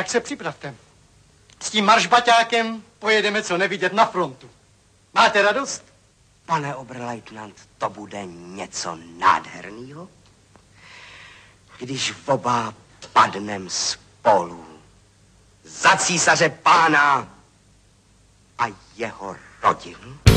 Tak se připravte. S tím maršbaťákem pojedeme co nevidět na frontu. Máte radost? Pane oberleutnant, to bude něco nádherného, když oba padnem spolu za císaře pána a jeho rodinu.